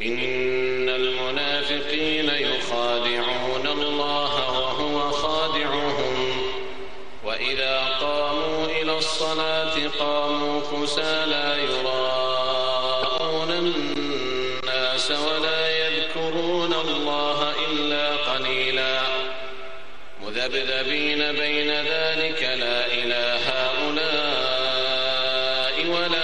إن المنافقين يخادعون الله وهو خادعهم. وإذا قاموا إلى الصلاة قاموا كسالى يراءون الناس ولا يذكرون الله إلا قليلا. مذبذبين بين ذلك لا إلى هؤلاء ولا